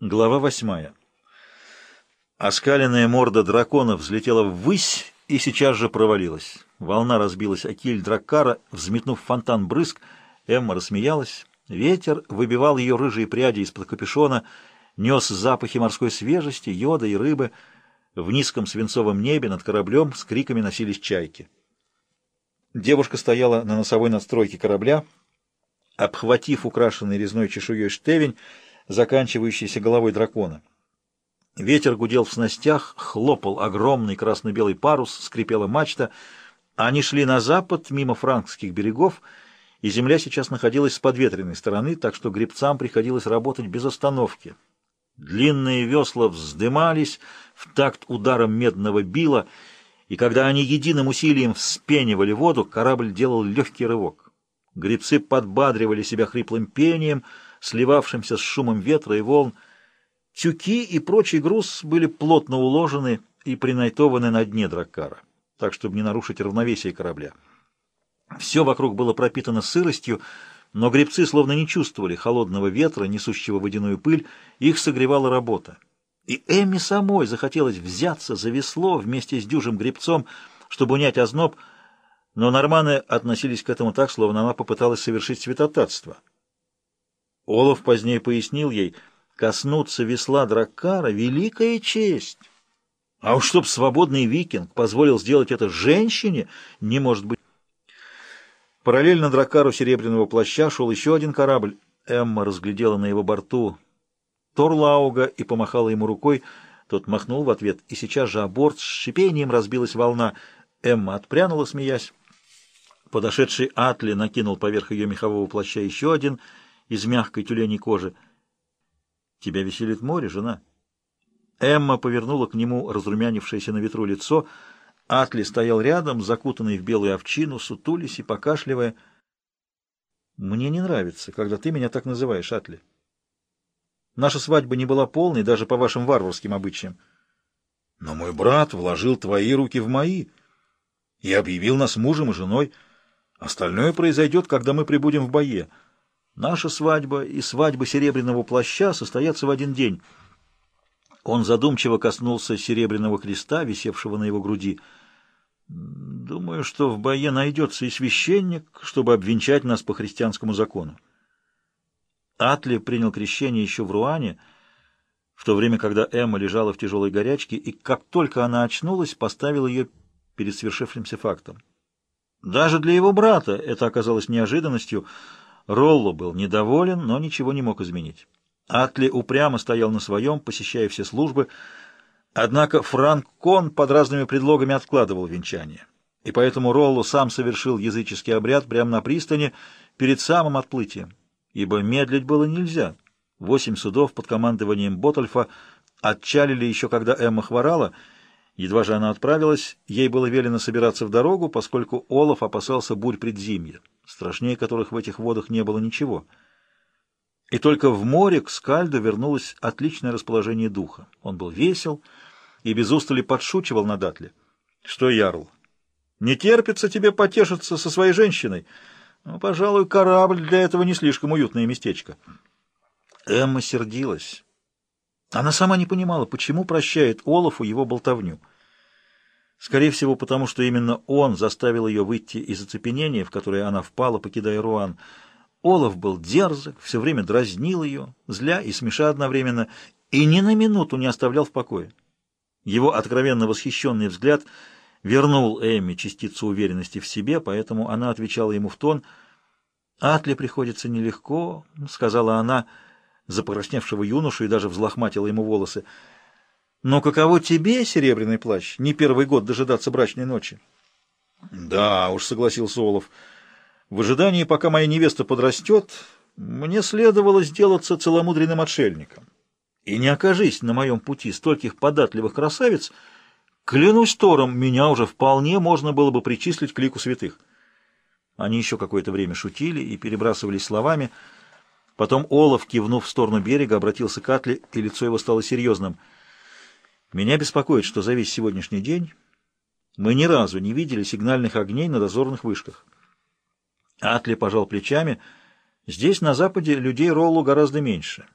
Глава восьмая. Оскаленная морда дракона взлетела ввысь и сейчас же провалилась. Волна разбилась о киль драккара, взметнув фонтан брызг. Эмма рассмеялась. Ветер выбивал ее рыжие пряди из-под капюшона, нес запахи морской свежести, йода и рыбы. В низком свинцовом небе над кораблем с криками носились чайки. Девушка стояла на носовой надстройке корабля, обхватив украшенный резной чешуей штевень, заканчивающийся головой дракона. Ветер гудел в снастях, хлопал огромный красно-белый парус, скрипела мачта. Они шли на запад, мимо франкских берегов, и земля сейчас находилась с подветренной стороны, так что гребцам приходилось работать без остановки. Длинные весла вздымались в такт ударом медного била, и когда они единым усилием вспенивали воду, корабль делал легкий рывок. Гребцы подбадривали себя хриплым пением — сливавшимся с шумом ветра и волн. Тюки и прочий груз были плотно уложены и принайтованы на дне драккара, так, чтобы не нарушить равновесие корабля. Все вокруг было пропитано сыростью, но гребцы словно не чувствовали холодного ветра, несущего водяную пыль, их согревала работа. И Эмми самой захотелось взяться за весло вместе с дюжим гребцом, чтобы унять озноб, но норманы относились к этому так, словно она попыталась совершить святотатство — Олаф позднее пояснил ей, коснуться весла Драккара — великая честь. А уж чтоб свободный викинг позволил сделать это женщине, не может быть. Параллельно Драккару серебряного плаща шел еще один корабль. Эмма разглядела на его борту Торлауга и помахала ему рукой. Тот махнул в ответ, и сейчас же о борт с шипением разбилась волна. Эмма отпрянула, смеясь. Подошедший Атли накинул поверх ее мехового плаща еще один — из мягкой тюленей кожи. «Тебя веселит море, жена?» Эмма повернула к нему разрумянившееся на ветру лицо. Атли стоял рядом, закутанный в белую овчину, сутулись и покашливая. «Мне не нравится, когда ты меня так называешь, Атли. Наша свадьба не была полной даже по вашим варварским обычаям. Но мой брат вложил твои руки в мои и объявил нас мужем и женой. Остальное произойдет, когда мы прибудем в бое». Наша свадьба и свадьба серебряного плаща состоятся в один день. Он задумчиво коснулся серебряного креста, висевшего на его груди. Думаю, что в бое найдется и священник, чтобы обвенчать нас по христианскому закону. Атли принял крещение еще в Руане, в то время, когда Эмма лежала в тяжелой горячке, и как только она очнулась, поставил ее перед свершившимся фактом. Даже для его брата это оказалось неожиданностью — Ролло был недоволен, но ничего не мог изменить. Атли упрямо стоял на своем, посещая все службы, однако Франк Кон под разными предлогами откладывал венчание, и поэтому Ролло сам совершил языческий обряд прямо на пристани перед самым отплытием, ибо медлить было нельзя. Восемь судов под командованием Ботальфа отчалили еще когда Эмма хворала, Едва же она отправилась, ей было велено собираться в дорогу, поскольку Олаф опасался бурь предзимья страшнее которых в этих водах не было ничего. И только в море к Скальду вернулось отличное расположение духа. Он был весел и без устали подшучивал на Атле. — Что, Ярл, не терпится тебе потешиться со своей женщиной? Ну, пожалуй, корабль для этого не слишком уютное местечко. Эмма сердилась. Она сама не понимала, почему прощает Олафу его болтовню. Скорее всего, потому что именно он заставил ее выйти из оцепенения, в которое она впала, покидая Руан. Олаф был дерзок, все время дразнил ее, зля и смеша одновременно, и ни на минуту не оставлял в покое. Его откровенно восхищенный взгляд вернул Эмми частицу уверенности в себе, поэтому она отвечала ему в тон. «Атле приходится нелегко», — сказала она, запоросневшего юношу, и даже взлохматила ему волосы. Но каково тебе, серебряный плащ, не первый год дожидаться брачной ночи? — Да уж, — согласился Олов. — В ожидании, пока моя невеста подрастет, мне следовало сделаться целомудренным отшельником. И не окажись на моем пути стольких податливых красавиц, клянусь Тором, меня уже вполне можно было бы причислить к лику святых. Они еще какое-то время шутили и перебрасывались словами. Потом Олов, кивнув в сторону берега, обратился к Атле, и лицо его стало серьезным — меня беспокоит, что за весь сегодняшний день мы ни разу не видели сигнальных огней на дозорных вышках. Атли пожал плечами. Здесь, на западе, людей Роллу гораздо меньше.